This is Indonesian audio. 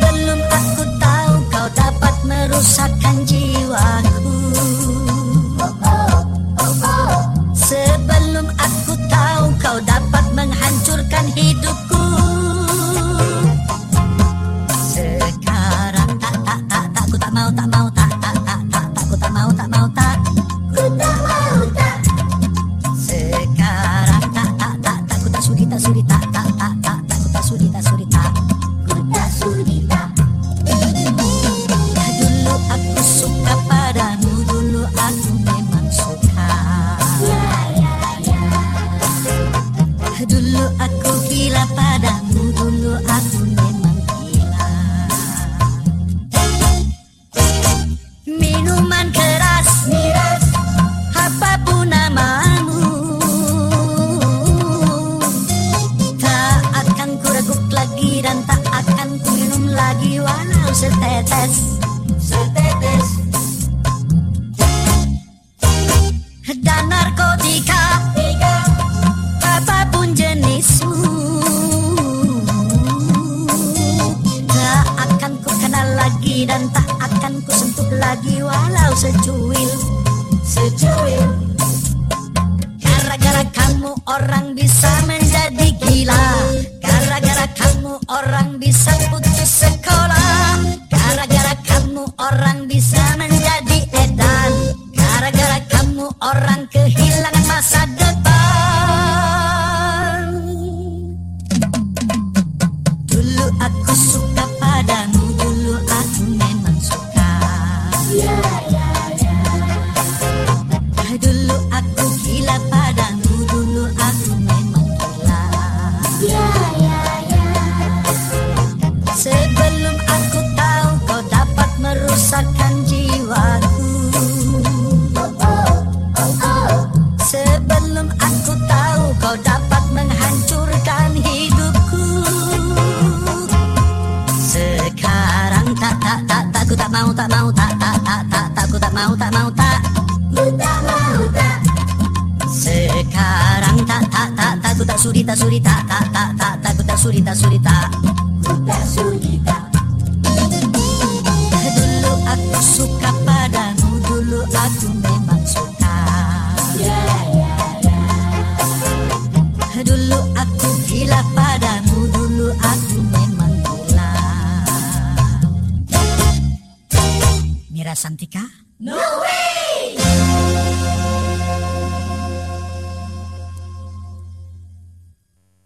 Belum aku tahu kau dapat merusakkan jiwaku. Setetes Setetes Dan narkotika. Apa pun jenismu. Tak akan ku kenal lagi Dan tak akan ku sentuh lagi Walau secuil. Secuil. Gara-gara kamu orang bisa menjadi mau tak mau tak? Ku tak mau tak. Sekarang tak tak tak tak ku tak sudi tak sudi tak tak tak tak tak ku tak sudi tak sudi tak. Ku tak sudi tak. Dulu aku suka padamu Dulu aku memang suka. Dulu aku gila padamu Dulu aku memang gila. Mira Santika No way!